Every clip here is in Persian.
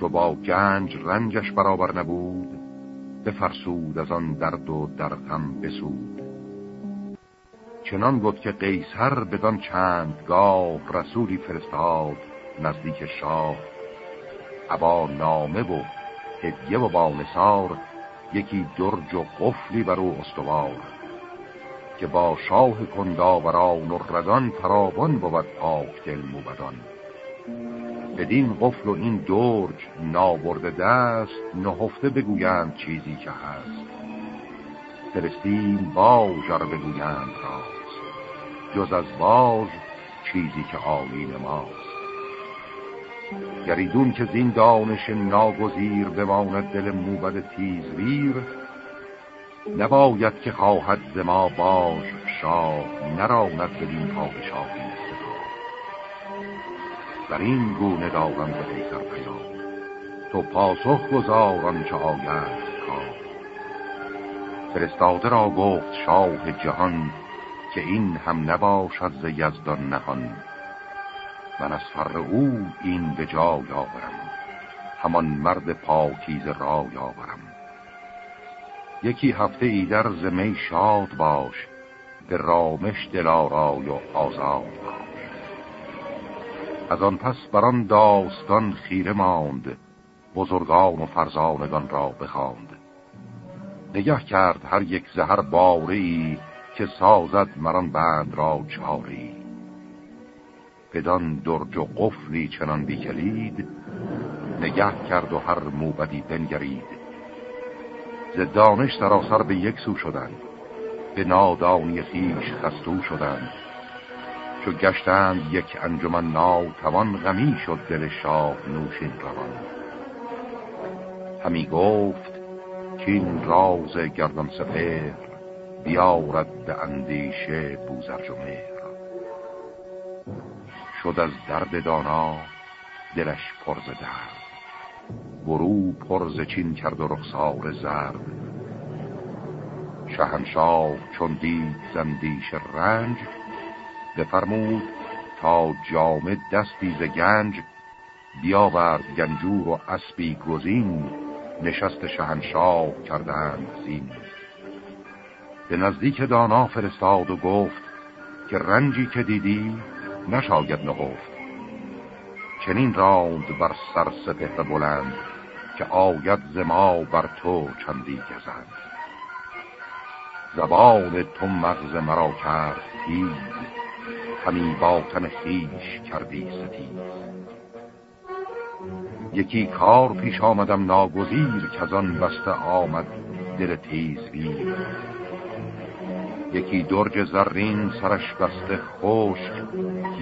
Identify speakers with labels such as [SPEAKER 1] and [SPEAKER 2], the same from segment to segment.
[SPEAKER 1] چو با گنج رنجش برابر نبود بفرسود از آن درد و در غم بسود. چنان بود که قیصر بدان چند گاه رسولی فرستاد نزدیک شاه. ابا نامه و هدیه و بانسار یکی درج و قفلی بر او استوار. که با شاه کنداوران و رزان فراوان بود پاک دل موبدان. بدین قفل و این درج نابرده دست نهفته بگویند چیزی که هست. فرستیم باج را بگویند راز جز از باج چیزی که آین ماست. گریدون که زین دانش ناگزیر بماند دل موبد تیزویر نباید که خواهد ز ما باش شاه نراند بدین پادشاهی. بر این گونه دارم به پیسر پیام. تو پاسخ گذاران چه آید کار فرستاده را گفت شاه جهان که این هم نباشد ز یزدان نهان. من از فر او این به جای آورم. همان مرد پاکیز را آورم. یکی هفته ای در زمی شاد باش به رامش دلارای و آزاد از آن پس بران داستان خیره ماند. بزرگان و فرزانگان را بخواند. نگه کرد هر یک زهر باری که سازد مران بند را چاری بدان درج و قفلی چنان بیکلید نگه کرد و هر موبدی بنگرید. ز دانش سراسر به یک سو شدند. به نادانی خیش خستو شدند. چو گشتند یک انجمن توان غمی شد دل شاه نوشین روان. همی گفت که این راز گردان سپر بیارد به اندیشه بوزرج و مهر. شد از درد دانا دلش پرز درد. برو پرز چین کرد و رخسار زرد. شهنشاه چون دید زندیش رنج بفرمود تا جامه دستی ز گنج بیاورد گنجور و اسبی گزین نشست شهنشاه کردند زین. به نزدیک دانا فرستاد و گفت که رنجی که دیدی نشاید نهفت. چنین راند بر سر سپهر بلند که آید زما بر تو چندی گزند. زبان تو مغز مرا کرد تیز همی باطن خیش کردی ستیز. یکی کار پیش آمدم ناگزیر که آن بسته آمد دل تیز بیر یکی درج زرین سرش بسته خشک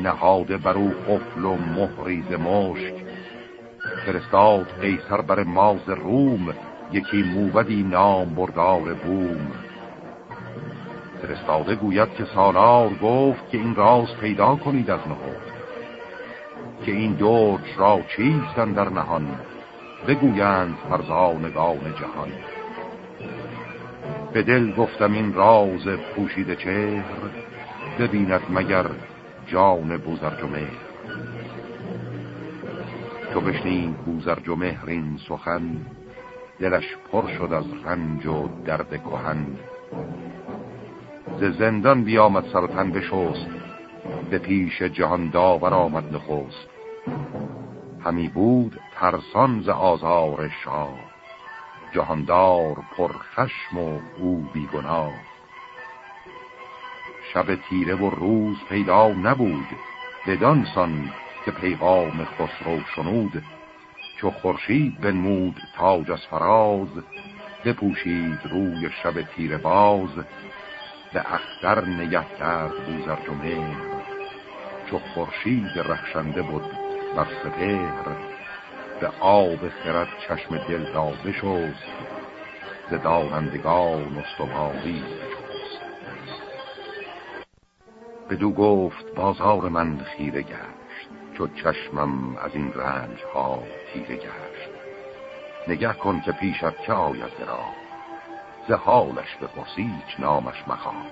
[SPEAKER 1] نهاده بر او قفل و مهریز مشک. فرستاد قیصر بر ماز روم یکی موبدی نام بردار بوم. فرستاده گوید که سالار گفت که این راز پیدا کنید از نهفت. که این درج را چیستن در نهان؟ بگویند فرزانگان جهان. به دل گفتم این راز پوشیده چهر ببیند مگر جان بوزرج و مهر تو بشنید بوزرج و مهر این سخن دلش پر شد از رنج و درد کهن. ز زندان بیامد سرطن بشست به پیش جهان داور آمد نخست. همی بود ترسان ز آزار شاه جهاندار پرخشم و او بیگناه. شب تیره و روز پیدا نبود بدانسان که پیغام خسرو شنود چو خورشید بنمود تاج از فراز بپوشید روی شب تیره باز به اختر نگه کرد بوزر جمهر چو خورشید رخشنده بود بر سپهر به آب خرد چشم دل را بشست ز دانندگان استواری بدو گفت بازار من خیره گشت چو چشمم از این رنج ها تیره گشت. نگه کن که پیشت که آید را ز حالش بپرسیچ نامش مخواه.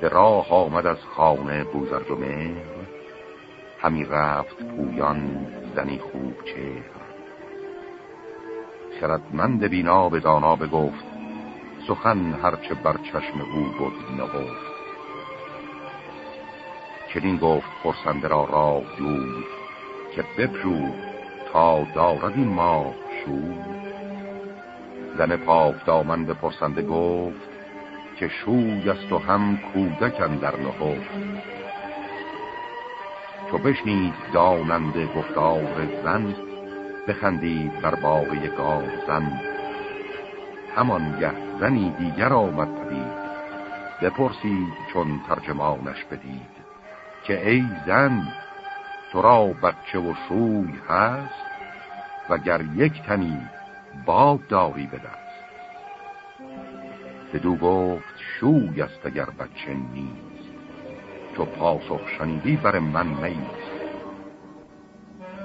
[SPEAKER 1] به راه آمد از خانه بوزرج و همی رفت پویان زنی خوب چهر. خردمند بینا به دانا بگفت سخن هرچه بر چشم او بود نهفت. چنین گفت پرسنده را راه جوی که بپرو تا دارد این ماه شو زن پاک دامن به پرسنده گفت که شوی است و هم کودکن در نهفت. چو بشنید داننده گفتار زن بخندید بر باقی گاو زن. همان گه زنی دیگر آمد پدید بپرسید چون ترجمانش بدید که ای زن تو را بچه و شوی هست وگر یک تنی باد داری به دست بدو گفت شوی است اگر بچه نیست. چو پاسخ شنیدی بر من نیست.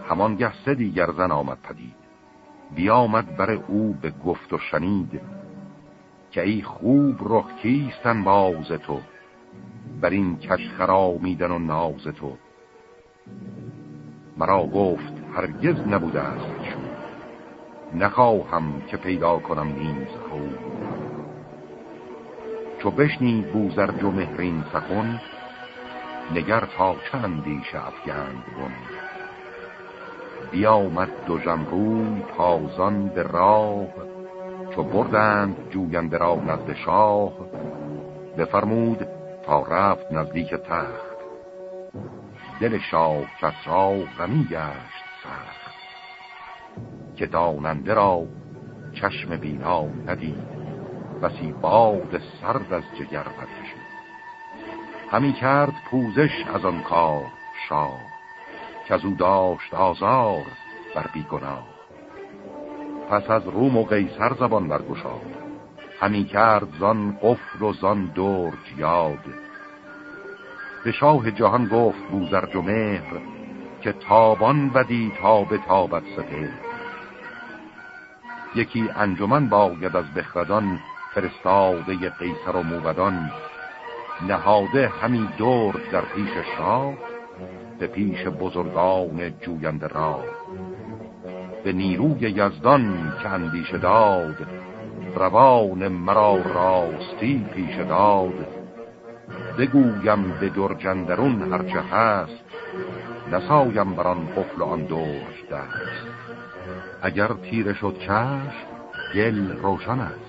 [SPEAKER 1] همان گه دیگر زن آمد پدید. بیامد بر او به گفت و شنید که ای خوب رخ کیستن باز تو؟ بر این کش خرامیدن و ناز تو. مرا گفت هرگز نبوده است نخواهم که پیدا کنم نیز خوب چو بشنید بوزرج و مهرین سخن نگر تا چندیش افگند بن. بیامد دو جمروی تازان به راه چو بردند جوینده را نزد شاه بفرمود تا رفت نزدیک تخت. دل شاه کسرا غمی گشت سخت. که داننده را چشم بینا ندید بسی باد سرد از جگر برکشید. همی کرد پوزش از آن کار شاه که از او داشت آزار بر بیگناه. پس از روم و قیصر زبان برگشاد. همی کرد زان قفل و زان درج یاد. به شاه جهان گفت بوزرج و مهر که تابان بدی تا به تابت سپه یکی انجمن باید از بخردان فرستاده قیصر و موبدان. نهاده همی دور در پیش شاه به پیش بزرگان جویند را به نیروی یزدان که اندیش داد روان مرا راستی پیش داد. بگویم به درجندرون هرچه هست نسایم بران قفل آن درج دست. اگر تیره شد چشم گل روشن است.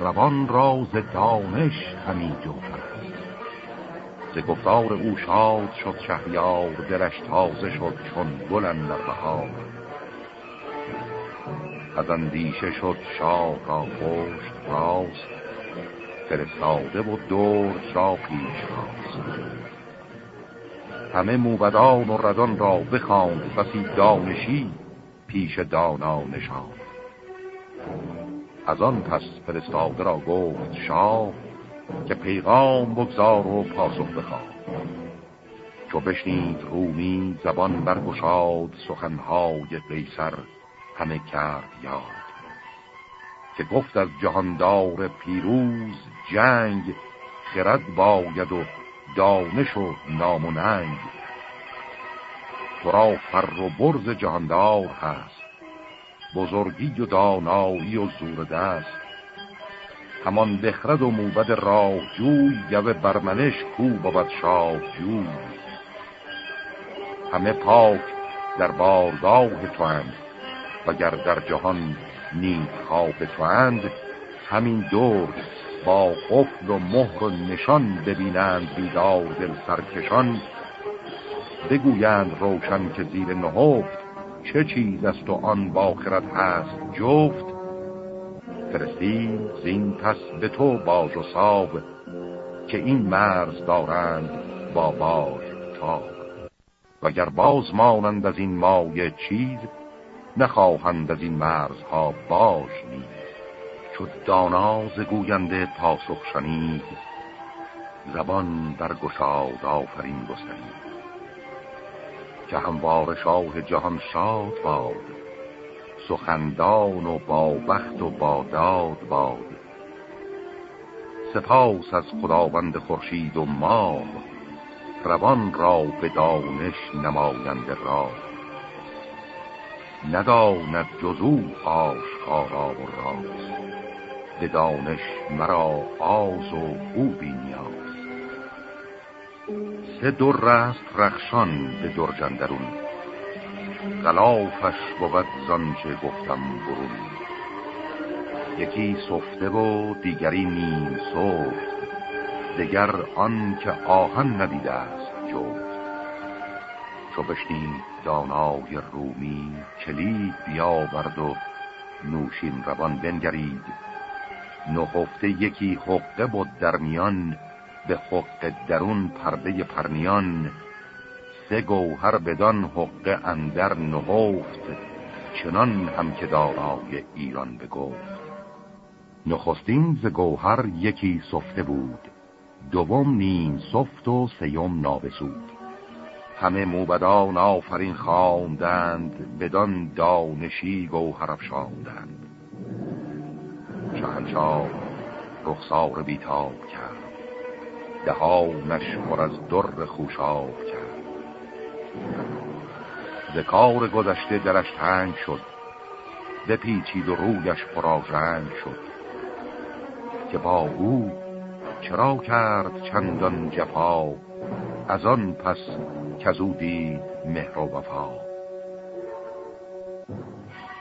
[SPEAKER 1] روان راز دانش همی جوهر است. ز گفتار او شاد شد شهریار دلش تازه شد چون گل در بهار. از اندیشه شد شاه را پشت راست فرستاده و دور را پیش راست. همه موبدان و ردان را بخواند بسی دانشی پیش دانا نشان. از آن پس فرستاده را گفت شاه که پیغام بگذار و پاسخ بخواد چو بشنید رومی زبان برگشاد سخنهای قیصر همه کرد یاد. که گفت از جهاندار پیروز جنگ خرد باید و دانش و نام تو را فر و برز جهاندار هست. بزرگی و دانایی و زور دست. همان بخرد و موبد راه جوی گوه برمنش کو بود شاه جوی همه پاک در بارگاه تو هم وگر در جهان نیک خواب تو اند همین دور با قفل و مهر و نشان ببینند بیدار دل سرکشان. بگویند روشن که زیر نهفت چه چیز است و آن باخرت هست جفت؟ فرستیم زین پس به تو باز و ساب که این مرز دارند با باز تاب. وگر باز مانند از این مایه چیز نخواهند از این مرزها باش نیز. چو داناز گوینده پاسخ شنید زبان برگشاد آفرین گسترید. که هموار شاه جهان شاد باد. سخندان و با بخت و با داد باد. سپاس از خداوند خورشید و ماه. روان را به دانش نماینده را نداند جزو آشکارا و راز. به دانش مرا آز و او بینیاز سه در است رخشان به در جندرون غلافش بود زانچه گفتم برون. یکی سفته و دیگری نیم سفت. دگر آن که آهن ندیده است جفت. چو بشنید دانای رومی کلید بیاورد و نوشین روان بنگرید. نخفته یکی حقه بود در میان به حقه درون پرده پرنیان سه گوهر بدان حقه اندر نهفت چنان هم که دارای ایران بگفت. نخستین ز گوهر یکی سفته بود دوم نیم سفت و سیوم نابسود. همه موبدان آفرین خواندند بدان دانشی گوهر افشاندند. شهنشاه رخسار بیتاب کرد. دهانش پر از در خوشاب کرد. ذکار گذشته درش تنگ شد. بپیچید و رویش پراژنگ شد. که با او چرا کرد چندان جفا از آن پس کزو دید مهر و وفا.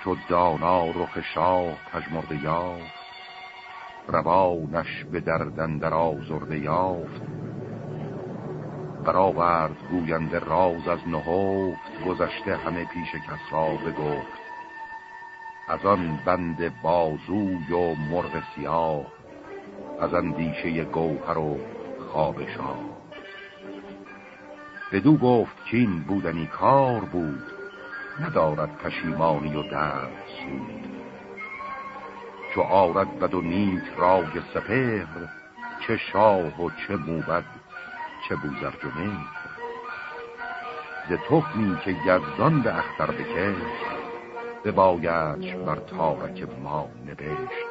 [SPEAKER 1] چو دانا رخ شاه پژمرده یافت. روانش به دردن در آزرده یافت. برآورد گوینده راز از نهفت گذشته همه پیش کس را بگفت. از آن بند بازوی و مرغ سیاه از اندیشه گوهر و خواب شاه. بدو گفت کین بودنی کار بود ندارد پشیمانی و درد سود. چو آرد بد و نیک رای سپهر چه شاه و چه موبد چه بوزر جمهر. ز تخمی که یزدان به اختر بکشت به بایدش بر تارک ما نبشت.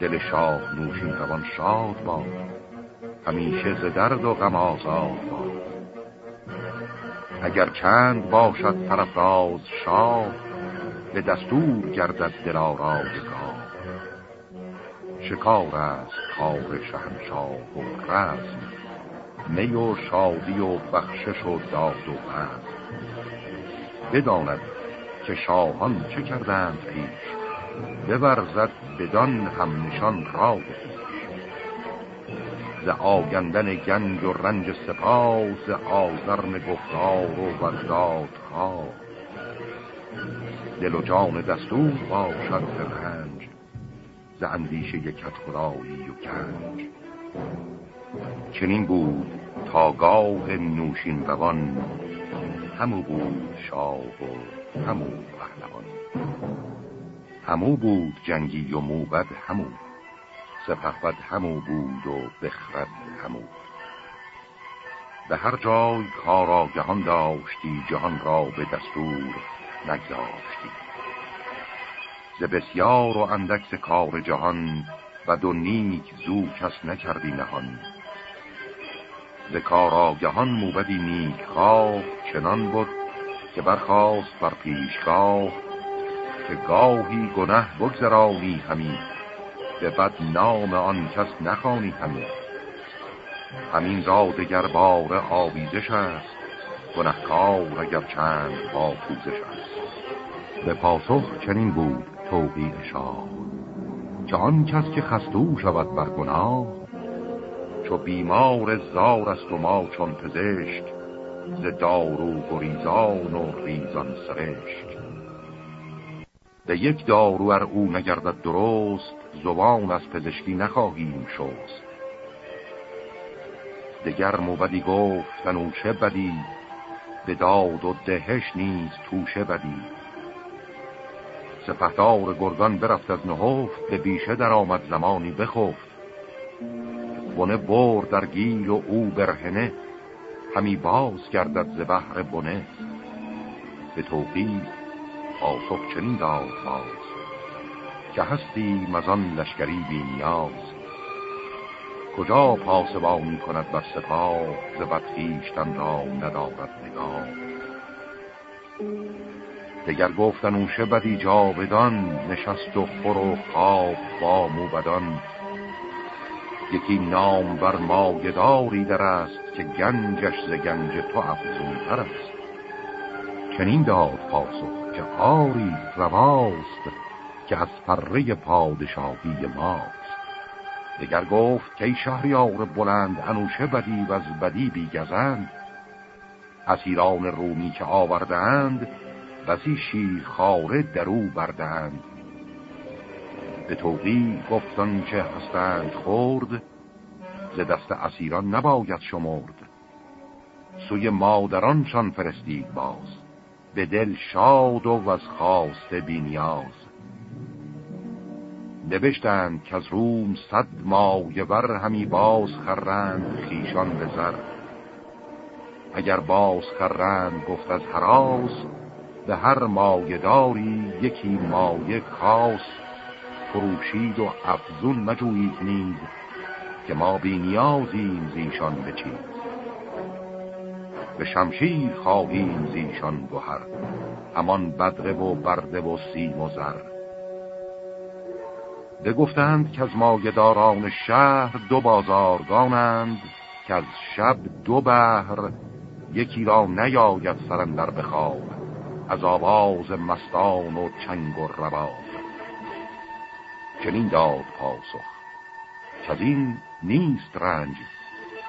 [SPEAKER 1] دل شاه نوشین روان شاد باد همیشه ز درد و غم آزاد باد. اگر چند باشد فرفراز شاه به دستور گردد دل آرازگاه شکار است کار شهنشاه و رزم می و شادی و بخشش و داد و بزم بداند که شاهان چه کردند پیش بورزد بدان هم نشان را ز آگندن گنج و رنج سپاس ز آزرم گفتار و وزداد ها دل و جان دستور باشد رنج ز اندیشه یکت خدایی و کنج. چنین بود تا گاه نوشین روان همو بود شاه و همو پهلوان. همو بود جنگی و موبد همو سپهبد همو بود و بخرد همو. به هر جای کارا جهان داشتی جهان را به دستور نگذاشتی. ز بسیار و اندکس کار جهان و دو نیک زو کس نکردی نهان. ز کار آگهان موبدی نیک خواه چنان بود که برخواست بر پیشگاه که گاهی گنه بگذرانی همی به بد نام آن کس نخوانی همی. همین را دگر بار آویزش است. گنهکار اگر چند با پوزش است. به پاسخ چنین بود توبیع شاه. که آن کس که خستو شود بر گناه چو بیمار زار است و ما چون پزشک ز دارو گریزان و ریزان سرشک. به یک دارو ار او نگردد درست زبان از پزشکی نخواهیم شست. دگر موبدی گفتن او چه بدی به داد و دهش نیز توشه بدی. سپهدار گردان برفت از نهفت به بیشه در آمد زمانی بخفت. بنه بر در گیل و او برهنه همی باز گردد ز بحر بنه. به توقید پاسخ چنین داد باز که هستی مزان لشکری بی نیاز. کجا پاسبانی کند بر سپاه ز بدخیشتن را ندارد نگاه دگر گفتن اون بدی جاودان نشست و خور و خواب با موبدان یکی نام بر مایداری در است که گنجش ز گنج تو افزونتر است. چنین داد پاسخ که آری رواست که از پره پادشاهی ماست. دگر گفت که ای شهریار بلند انوشه بدی و از بدی بیگزند؟ اسیران رومی که آوردند بسی شیر خاره درو بردند به توقی گفتن که هستند خورد ز دست اسیران نباید شمرد. سوی مادرانشان فرستید باز به دل شاد و از خواست بینیاز نوشتند که از روم صد مایه ور همی باز خرند خیشان به اگر باز خرند گفت از حراس به هر مایه داری یکی مایه کاس. فروشید و افزون مجویید نیز که ما بی نیازیم زیشان بچید به شمشیر خواهیم زیشان گوهر همان بدره و برده و سیم و زر. بگفتند که از مایداران شهر دو بازارگانند که از شب دو بهر یکی را نیاید سرندر بخواب از آواز مستان و چنگ و رباب. چنین داد پاسخ که از این نیست رنج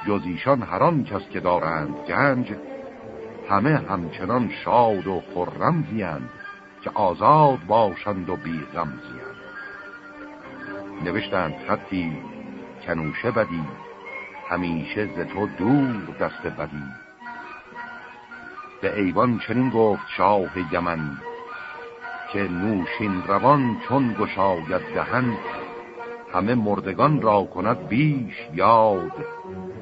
[SPEAKER 1] جز ایشان هران کس که دارند گنج همه همچنان شاد و خرم زیند که آزاد باشند و بی غم زیند. نوشتند خطی کنوشه بدی همیشه ز تو دور دست بدی. به ایوان چنین گفت شاه یمن که نوشین روان چون گشاید دهن همه مردگان را کند بیش یاد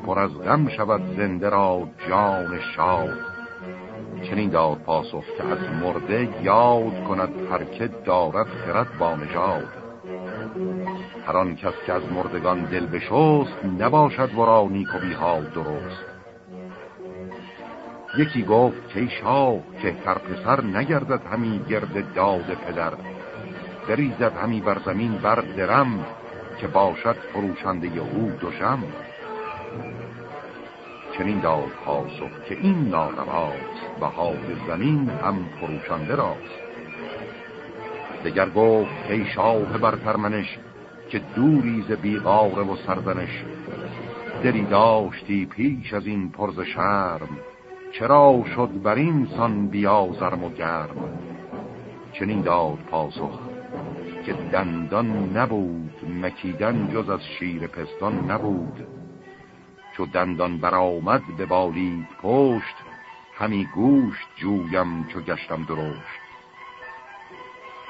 [SPEAKER 1] پر از غم شود زنده را جان شاد. چنین داد پاسخ که از مرده یاد کند هر دارد خرد با نجاد هر آن کس که از مردگان دل بشست نباشد ورا نیک و بیحال درست. یکی گفت که شاه که هر پسر نگردد همی گرد داد پدر. بریزد همی بر زمین بر درم که باشد فروشنده او دوشم. چنین داد پاسخ که این نارواست های زمین هم فروشنده راست. دگر گفت ای شاه بر فرمنش که دوری ز بیغاره و سرزنش دری داشتی پیش از این پرز شرم چرا شد بر این سان بیازرم و گرم؟ چنین داد پاسخ که دندان نبود مکیدن جز از شیر پستان نبود. چو دندان برآمد به بالید پشت همی گوشت جویم چو گشتم درشت.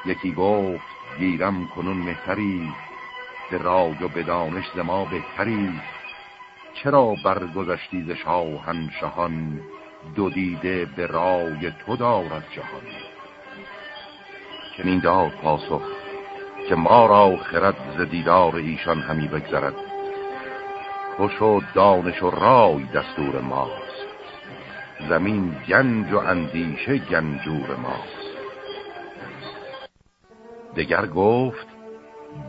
[SPEAKER 1] یکی گفت گیرم کنون مهتری به رای و به دانش ز ما بهتری. چرا برگذشتی ز شاهنشهان؟ دو دیده به رای تو دارد جهان. چنین داد پاسخ که ما را خرد ز دیدار ایشان همی بگذرد. خوش و دانش و رای دستور ماست. زمین گنج و اندیشه گنجور ماست. دگر گفت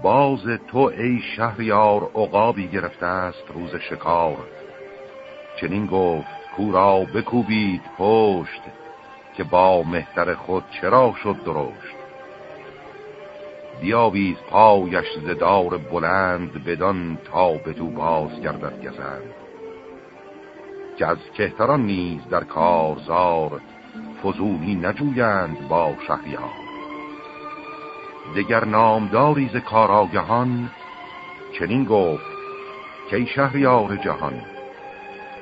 [SPEAKER 1] باز تو ای شهریار عقابی گرفته است روز شکار. چنین گفت کورا بکوبید پشت که با مهتر خود چرا شد درشت. بیاویز پایش زدار بلند بدان تا به تو باز گردد گزند. که از کهتران نیز در کارزار فزونی نجویند با شهریار. دگر نامداری ز کاراگهان چنین گفت که شهریار جهان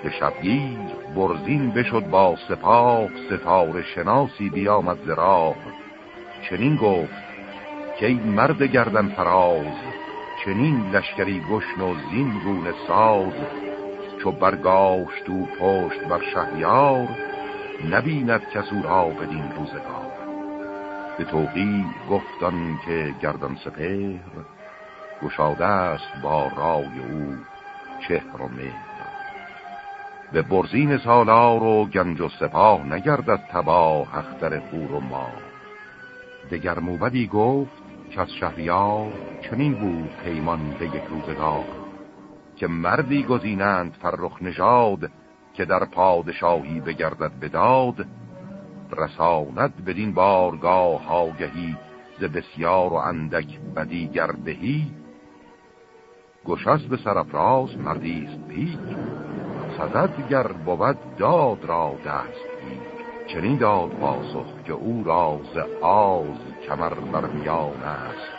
[SPEAKER 1] به شبگیر برزین بشد با سپاه ستاره شناسی بیامد ز راه. چنین گفت که مرد گردن فراز چنین لشکری گشن و زین گونه ساز. چو برگاشت و پشت بر شهریار نبیند کسو را بدین روزگار. به توقی گفتن که گردن سپهر گشاده است با رای او چهر و مهر. به برزین سالار و گنج و سپاه نگردد تباه اختر خور و ما دگر موبدی گفت که از شهریار چنین بود پیمان به یک روزگار که مردی گزینند فرخ نژاد که در پادشاهی بگردد بداد رساند بدین بارگاه آگهی ز بسیار و اندک بدی گردهی. گشست به سرفراز مردیست پیک سزد گر بود داد را دست چنین داد پاسخ که او راز آز کمر بر میان است.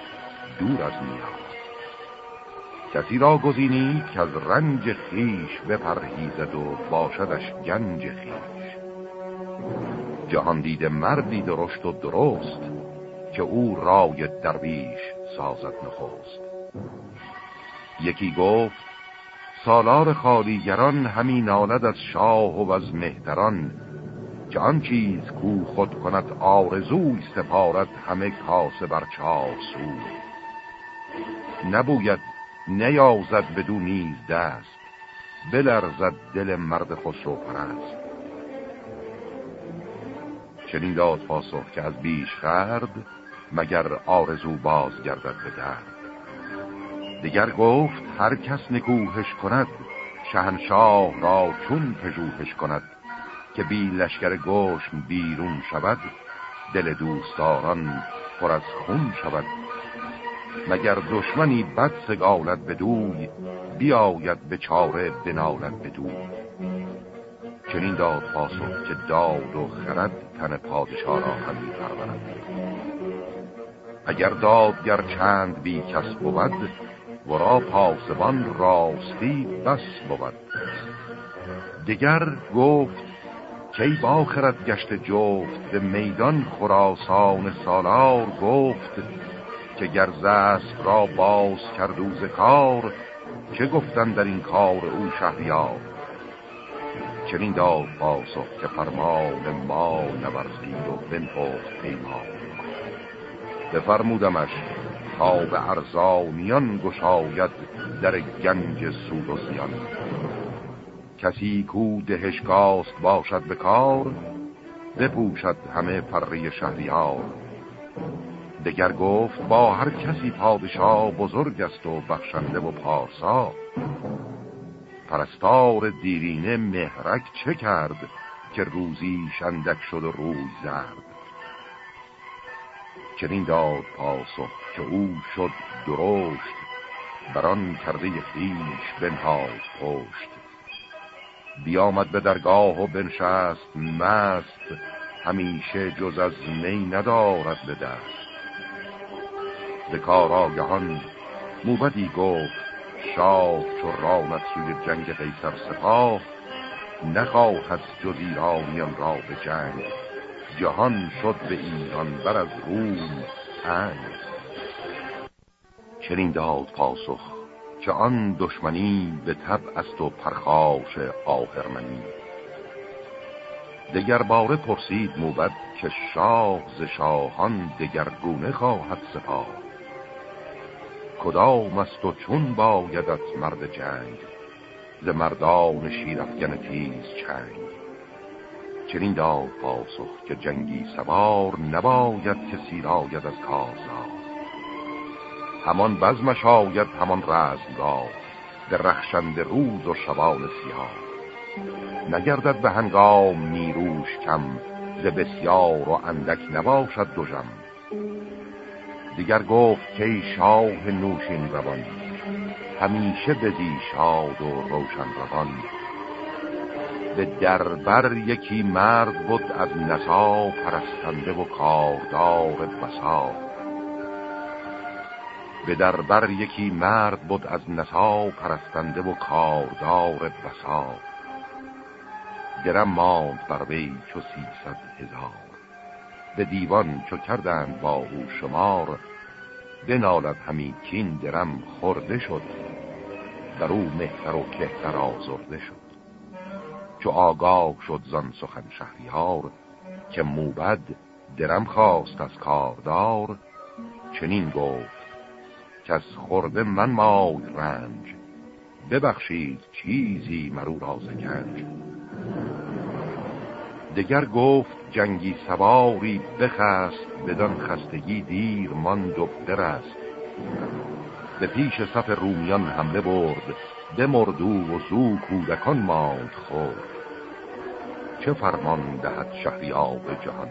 [SPEAKER 1] دور از میان. کسی را گزینید که از رنج خیش بپرهیزد و باشدش گنج خیش جهان دیده مردی درشت و درست که او رای درویش سازد نخست. یکی گفت سالار خالیگران همین نالد از شاه و از مهتران. آن چیز کو خود کند آرزوی سپارد همه کاسه بر چار سو. نبوید نیازد بدو نیز دست بلرزد دل مرد خسرو پرست چنین داد پاسخ که از بیش خرد مگر آرزو باز گردد به درد. دیگر گفت هر کس نکوهش کند شهنشاه را چون پژوهش کند که بی لشکر گوشم بیرون شود دل دوستاران پر از خون شود. مگر دشمنی بد سگالد بدوی بیاید به چاره بنالد بدوی چنین داد پاسخ که داد و خرد تن پادشاه را همی پرورد. اگر دادگر چند بی کس بود ورا پاسبان راستی بس بود. دیگر گفت کی با خرد گشت جفت به میدان خراسان سالار گفت که گرزست را باز کردوز کار چه گفتن در این کار او شهریار؟ چنین داد پاسخ که فرمان ما نورزید و بنپخت پیمان. بفرمودمش تا به ارزانیان گشاید در گنج سود و زیان. کسی کو دهشگاست باشد به کار بپوشد همه فره شهریار. دگر گفت با هر کسی پادشاه بزرگ است و بخشنده و پارسا. پرستار دیرینه مهرک چه کرد که روزی شندک شد و روی زرد؟ چنین داد پاسخ که او شد درشت بران کرده خیش بنهاد پشت. بیامد به درگاه و بنشست مست همیشه جز از می ندارد به دست. به کار آگهان موبدی گفت شاه چو رامد سوی جنگ قیصر سپاه نخواهد جز ایرانیان را به جنگ. جهان شد به ایران بر از روم انگ. چنین داد پاسخ که آن دشمنی به تب است و پرخاش آهرمنی. دگر باره پرسید موبد که شاه ز شاهان گونه خواهد سپاه. کدام است و چون بایدت مرد جنگ؟ ز مردان شیرفگن تیز چنگ. چنین داد پاسخ که جنگی سوار نباید که سیراید از کازار همان بزمش آید همان رزمگاه درخشند روز و شبان سیاه. نگردد به هنگام نیروش کم ز بسیار و اندک نباشد جم دیگر گفت که شاه نوشین روان همیشه بزی شاد و روشن روان. به دربر یکی مرد بود از نسا پرستنده و کاردار بسا. به دربر یکی مرد بود از نسا پرستنده و کاردار بسا درم ماند بر وی چو سیصد هزار. به دیوان چو کردند با او شمار بنالد همی کین درم خورده شد. در او مهتر و کهتر آزرده شد. چو آگاه شد زان سخن شهریار که موبد درم خواست از کاردار. چنین گفت که از خورده من مای رنج. ببخشید چیزی مرو را گنج دگر گفت جنگی سواری بخست بدان خستگی دیر ماند و برست. به پیش صف رومیان حمله برد بمردو و زو کودکان ماند خورد. چه فرمان دهد شهریاب جهان؟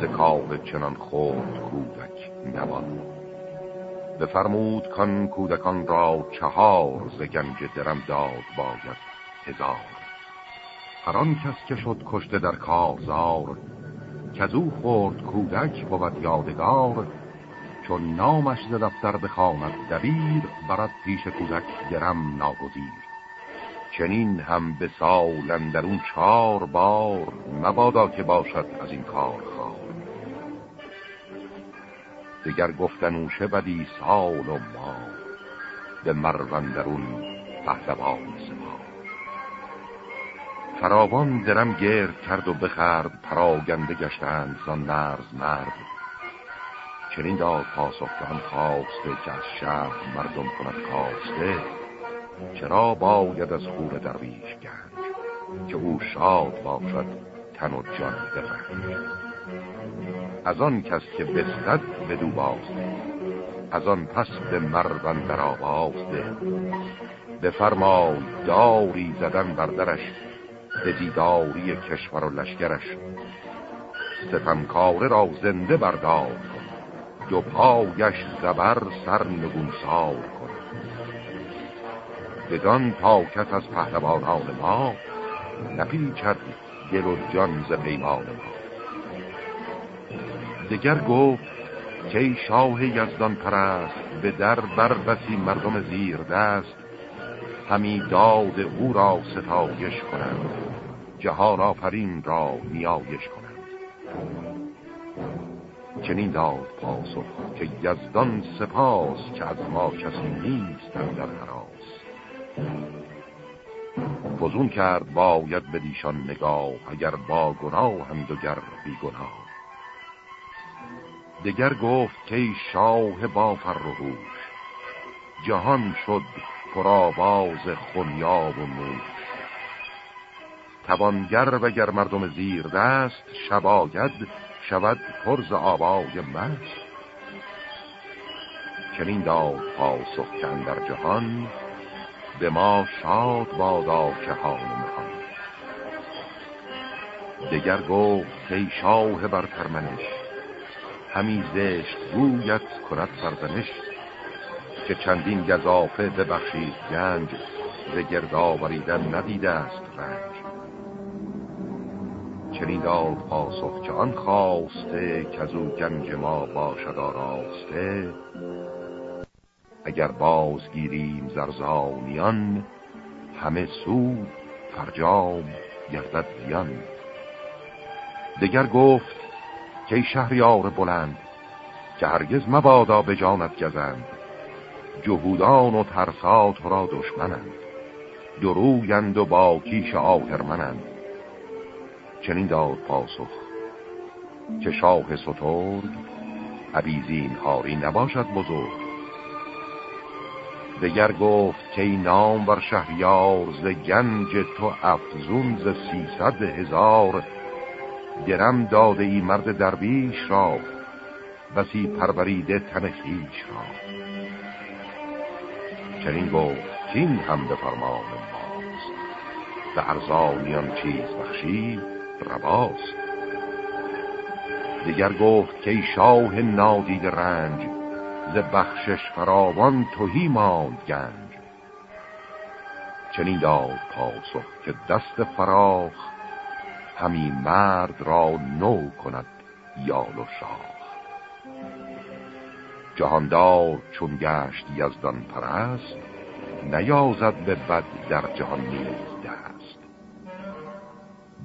[SPEAKER 1] ز کار چنان خورد کودک نوان. بفرمود کان کودکان را چهار ز گنج درم داد باید هزار. هر آن کس که شد کشته در کارزار که او خورد کودک بود یادگار. چون نامش ز دفتر بخواند دبیر برد پیش کودک درم ناگزیر. چنین هم به سال در اون چار بار مبادا که باشد از این کار خواه دگر گفتنوشه بدی سال و ما به مروندرون پهلوان سپاه. فراوان درم گرد کرد و بخرد پراگنده گشتند زان مرز مرد. چنین داد پاسخ که آن خواسته که از شهر مردم کند کاسته چرا باید از خور درویش گنج که او شاد باشد تن و جان برنج از آن کس که بستد به دو بازده از آن پس به مردن در آوازده بفرمای داری زدن بردرش به دیداری کشور و لشکرش. ستمکاره را زنده بردار دو پایش زبر سر نگونسار کن. بدان پاکت از پهلوانان ما نپیچد دل و جان ز پیمان ما. دگر گفت که شاه یزدان پرست به در بر بسی مردم زیر دست همی داد او را ستایش کنند جهان آفرین را نیایش کنند. چنین داد پاسخ که یزدان سپاس که از ما کسی نیست در حراس. فزون کرد باید به دیشان نگاه اگر با گناه هم دوگر بی گناه دگر گفت که شاه با فرهوش جهان شد پرآواز خونیاب و موش توانگر وگر مردم زیر دست شباید شود پرز آوای مست. چنین داد پاسخ که در جهان به ما شاد بادا که مهان. دگر گفت که شاه بر ترمنش همی زشت گویت کند سرزنش که چندین گذافه ببخشید گنج ز گردآوریدن ندیده است رنج. چنین داد پاسخ که آن خواسته که از او گنج ما باشد آراسته. اگر بازگیریم زرزانیان همه سود فرجام گردد زیان. دگر گفت که شهریار بلند که هرگز مبادا به جانت گزند. جهودان و ترسات را دشمنند. درویند و با کیش آهرمنند. چنین داد پاسخ که شاه سترگ عبیزین هاری نباشد بزرگ. دگر گفت که نام بر شهریار ز گنج تو افزون ز سیصد هزار. درم داده ای مرد درویش را بسی پروریده تن خیش را. چنین گفت کین هم به فرمان ماست. به ارزانیان چیز بخشی رواست. دیگر گفت که شاه نادید رنج ز بخشش فراوان توهی ماند گنج. چنین داد پاسخ که دست فراخ همی مرد را نو کند یال و شاخ جهاندار چون گشت یزدان پرست نیازد به بد در جهان نیز دست.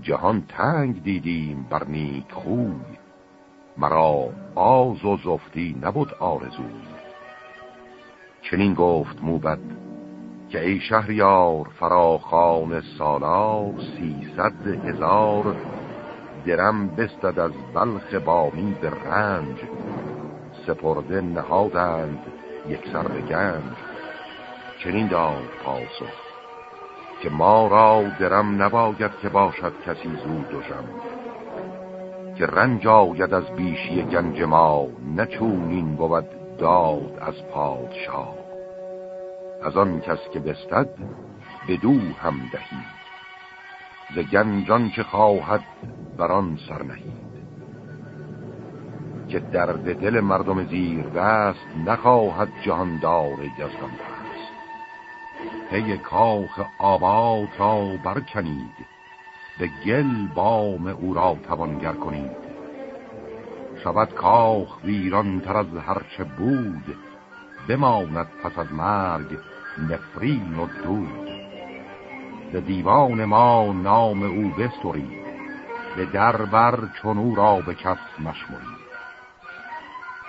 [SPEAKER 1] جهان تنگ دیدیم بر نیک خوی مرا آز و زفتی نبود آرزوی. چنین گفت موبد که ای شهریار فراخان سالار سیصد هزار درم بستد از بلخ بامی به رنج سپرده نهادند یک سر چنین داد پاسخ که ما را درم نباید که باشد کسی زود و جم. که رنج آید از بیشی گنج ما نچونین بود داد از پادشاه. از آن کس که بستد بدو هم دهید. ز گنجان که خواهد بران سر نهید. که درد دل مردم زیر دست نخواهد جهاندار یزدان پست پی کاخ آباد را برکنید به گل بام او را توانگر کنید. شود کاخ ویران تر از هرچه بود بماند پس از مرگ نفرین و دود به دیوان ما نام او بسترید به دربر چون او را به کس مشمرید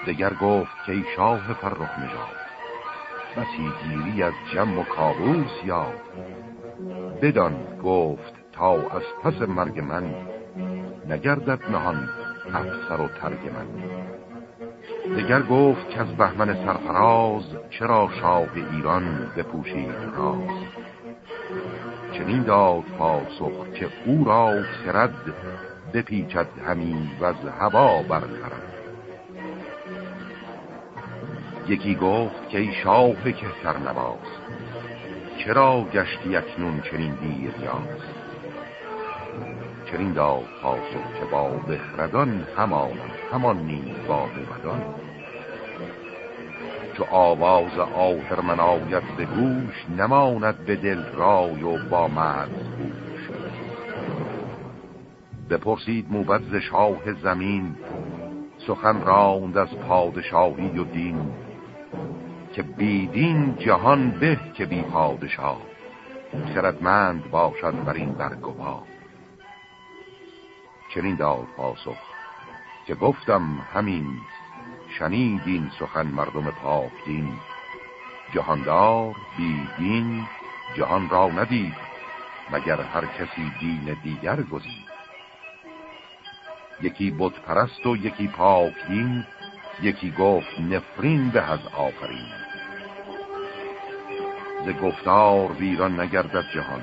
[SPEAKER 1] دگر گفت که ای شاه فرخ نژاد بسی گیری از جم و کابوس یاد بدان گفت تا از پس مرگ من نگردد نهان افسر و ترگ من دگر گفت که از بهمن سرفراز چرا شاه ایران بپوشید راز؟ چنین داد پاسخ که او را خرد بپیچد همین و از هوا برخرد. یکی گفت که ای شاه کهتر نواز چرا گشتی اکنون چنین دیر یاز؟ چنین داد پاسخ که با بخردان همان همان نیز با بودان چو آواز آهر من آید به گوش نماند به دل رای و با مرز گوش. بپرسید موبد شاه زمین سخن راند از پادشاهی و دین که بیدین جهان به که بی پادشاه خردمند باشد بر این برگ و پا. چنین داد پاسخ که گفتم همین شنید این سخن مردم پاک دین. جهاندار بیدین جهان را ندید مگر هر کسی دین دیگر گزید. یکی بت پرست و یکی پاک دین یکی گفت نفرین به از آفرین. ز گفتار ویران نگردد جهان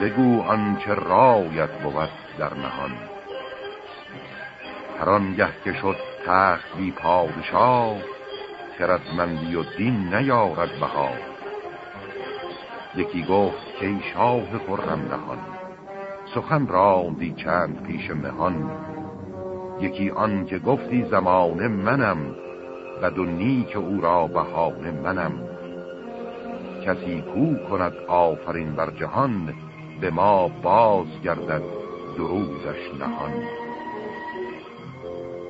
[SPEAKER 1] بگو آنچه رایت بود در نهان. هر آنگه که شد تخت بی پادشاه خردمندی و دین نیارد بها یکی گفت که شاه خرم نهان سخن راندی چند پیش مهان. یکی آن که گفتی زمان منم و نیک او را بهانه منم. کسی کو کند آفرین بر جهان به ما باز گردد دروزش نهان.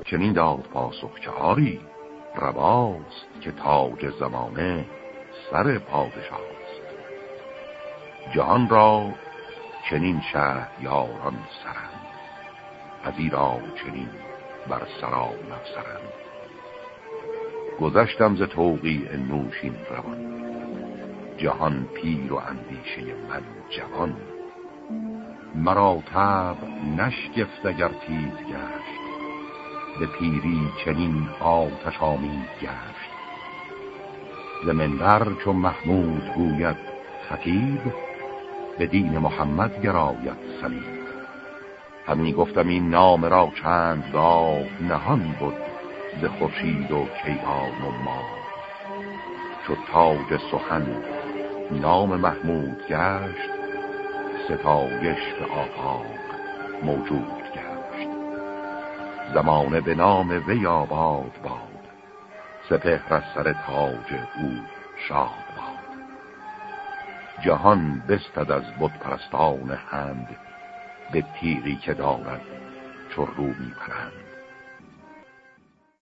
[SPEAKER 1] چنین داد پاسخ که آری رواست که تاج زمانه سر پادشاست جهان را چنین شهر یاران سرند پذیرا چنین بر سرا نفسرند گذشتم ز توقی نوشین روان جهان پیر و اندیشه من جوان. مرا تب نشگفت اگر تیز گشت به پیری چنین آتش آمید گشت. ز منبر چون محمود گوید خطیب به دین محمد گراید سلیم. همی گفتم این نام را چند گاه نهان بود ز خورشید و کیهان و ما. چو تاج سخن نام محمود گشت ستایش به آفاق موجود زمانه به نام وی آباد باد. سپهر از سر تاج او شاد باد. جهان بستد از بود پرستان هند به تیری که دارد چو رو می پرند